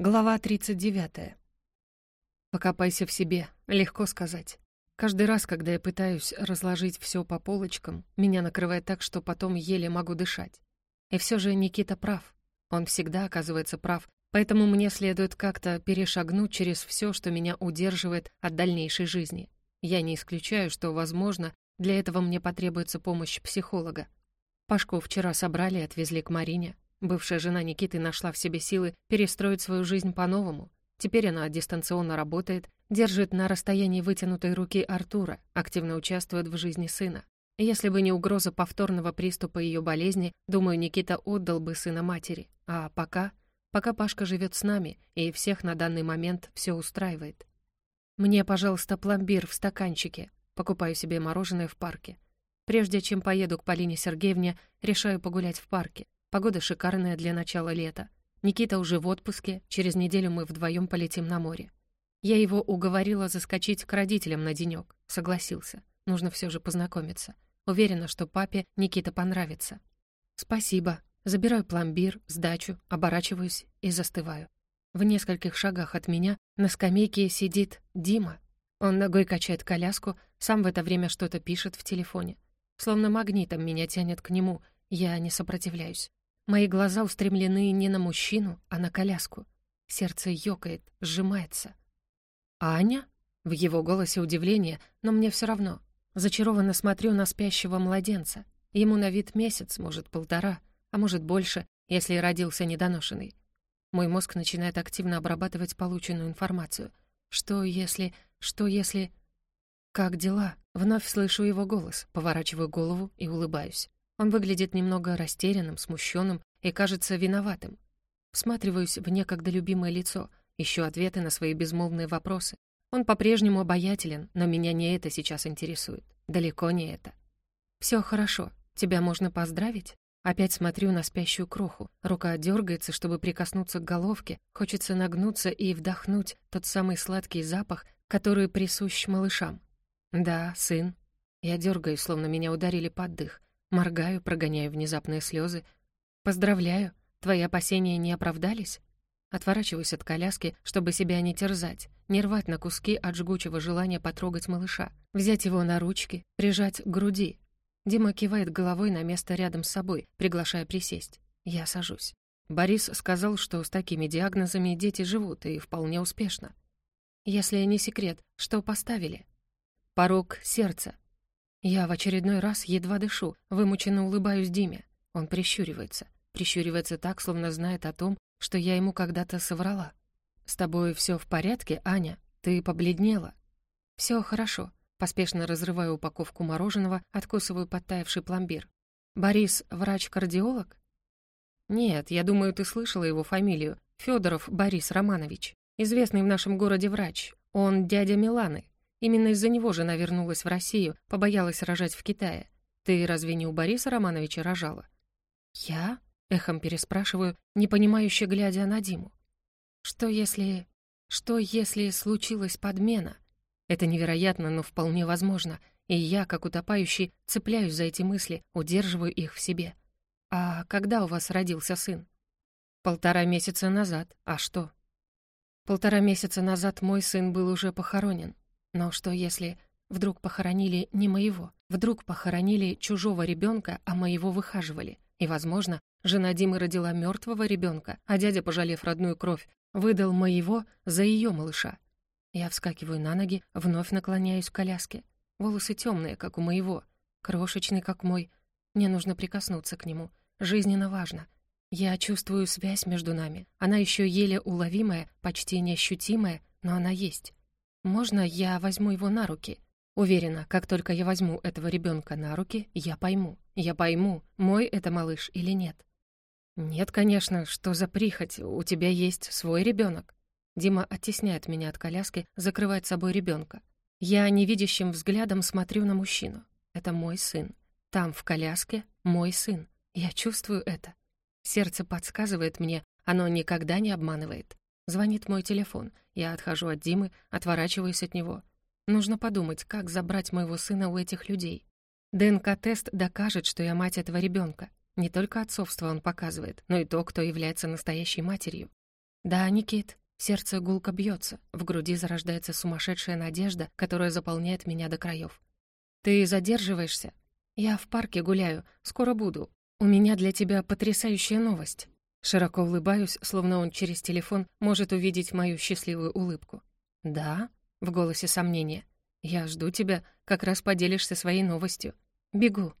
Глава 39. Покопайся в себе, легко сказать. Каждый раз, когда я пытаюсь разложить все по полочкам, меня накрывает так, что потом еле могу дышать. И все же Никита прав. Он всегда оказывается прав, поэтому мне следует как-то перешагнуть через все, что меня удерживает от дальнейшей жизни. Я не исключаю, что, возможно, для этого мне потребуется помощь психолога. Пашку вчера собрали и отвезли к Марине. Бывшая жена Никиты нашла в себе силы перестроить свою жизнь по-новому. Теперь она дистанционно работает, держит на расстоянии вытянутой руки Артура, активно участвует в жизни сына. Если бы не угроза повторного приступа ее болезни, думаю, Никита отдал бы сына матери. А пока... Пока Пашка живет с нами, и всех на данный момент все устраивает. Мне, пожалуйста, пломбир в стаканчике. Покупаю себе мороженое в парке. Прежде чем поеду к Полине Сергеевне, решаю погулять в парке. Погода шикарная для начала лета. Никита уже в отпуске, через неделю мы вдвоем полетим на море. Я его уговорила заскочить к родителям на денек. Согласился. Нужно все же познакомиться. Уверена, что папе Никита понравится. Спасибо. Забираю пломбир, сдачу, оборачиваюсь и застываю. В нескольких шагах от меня на скамейке сидит Дима. Он ногой качает коляску, сам в это время что-то пишет в телефоне. Словно магнитом меня тянет к нему, я не сопротивляюсь. Мои глаза устремлены не на мужчину, а на коляску. Сердце ёкает, сжимается. «Аня?» В его голосе удивление, но мне все равно. Зачарованно смотрю на спящего младенца. Ему на вид месяц, может, полтора, а может, больше, если родился недоношенный. Мой мозг начинает активно обрабатывать полученную информацию. Что если... Что если... «Как дела?» Вновь слышу его голос, поворачиваю голову и улыбаюсь. Он выглядит немного растерянным, смущенным и кажется виноватым. Всматриваюсь в некогда любимое лицо, ищу ответы на свои безмолвные вопросы. Он по-прежнему обаятелен, но меня не это сейчас интересует. Далеко не это. Все хорошо. Тебя можно поздравить?» Опять смотрю на спящую кроху. Рука дергается, чтобы прикоснуться к головке. Хочется нагнуться и вдохнуть тот самый сладкий запах, который присущ малышам. «Да, сын». Я дергаюсь, словно меня ударили под дых. Моргаю, прогоняю внезапные слезы. «Поздравляю, твои опасения не оправдались?» Отворачиваюсь от коляски, чтобы себя не терзать, не рвать на куски от жгучего желания потрогать малыша, взять его на ручки, прижать к груди. Дима кивает головой на место рядом с собой, приглашая присесть. Я сажусь. Борис сказал, что с такими диагнозами дети живут, и вполне успешно. Если не секрет, что поставили? Порог сердца, я в очередной раз едва дышу, вымученно улыбаюсь Диме. Он прищуривается. Прищуривается так, словно знает о том, что я ему когда-то соврала. «С тобой все в порядке, Аня? Ты побледнела?» «Все хорошо». Поспешно разрываю упаковку мороженого, откусываю подтаявший пломбир. «Борис — врач-кардиолог?» «Нет, я думаю, ты слышала его фамилию. Федоров Борис Романович. Известный в нашем городе врач. Он дядя Миланы. Именно из-за него жена вернулась в Россию, побоялась рожать в Китае. Ты разве не у Бориса Романовича рожала?» «Я?» — эхом переспрашиваю, непонимающе глядя на Диму. «Что если... что если случилась подмена?» Это невероятно, но вполне возможно, и я, как утопающий, цепляюсь за эти мысли, удерживаю их в себе. «А когда у вас родился сын?» «Полтора месяца назад. А что?» «Полтора месяца назад мой сын был уже похоронен. Но что если вдруг похоронили не моего? Вдруг похоронили чужого ребенка, а моего выхаживали? И, возможно, жена Димы родила мертвого ребенка, а дядя, пожалев родную кровь, выдал моего за ее малыша. Я вскакиваю на ноги, вновь наклоняюсь к коляске. Волосы темные, как у моего, крошечный, как мой. Мне нужно прикоснуться к нему. Жизненно важно. Я чувствую связь между нами. Она еще еле уловимая, почти неощутимая, но она есть. «Можно я возьму его на руки?» Уверена, как только я возьму этого ребенка на руки, я пойму. Я пойму, мой это малыш или нет. «Нет, конечно, что за прихоть? У тебя есть свой ребенок. Дима оттесняет меня от коляски, закрывает собой ребенка. Я невидящим взглядом смотрю на мужчину. Это мой сын. Там, в коляске, мой сын. Я чувствую это. Сердце подсказывает мне, оно никогда не обманывает. Звонит мой телефон. Я отхожу от Димы, отворачиваюсь от него. Нужно подумать, как забрать моего сына у этих людей. ДНК-тест докажет, что я мать этого ребенка. Не только отцовство он показывает, но и то, кто является настоящей матерью. «Да, Никит». Сердце гулко бьется, в груди зарождается сумасшедшая надежда, которая заполняет меня до краев. «Ты задерживаешься?» «Я в парке гуляю, скоро буду. У меня для тебя потрясающая новость». Широко улыбаюсь, словно он через телефон может увидеть мою счастливую улыбку. «Да?» — в голосе сомнения. «Я жду тебя, как раз поделишься своей новостью. Бегу».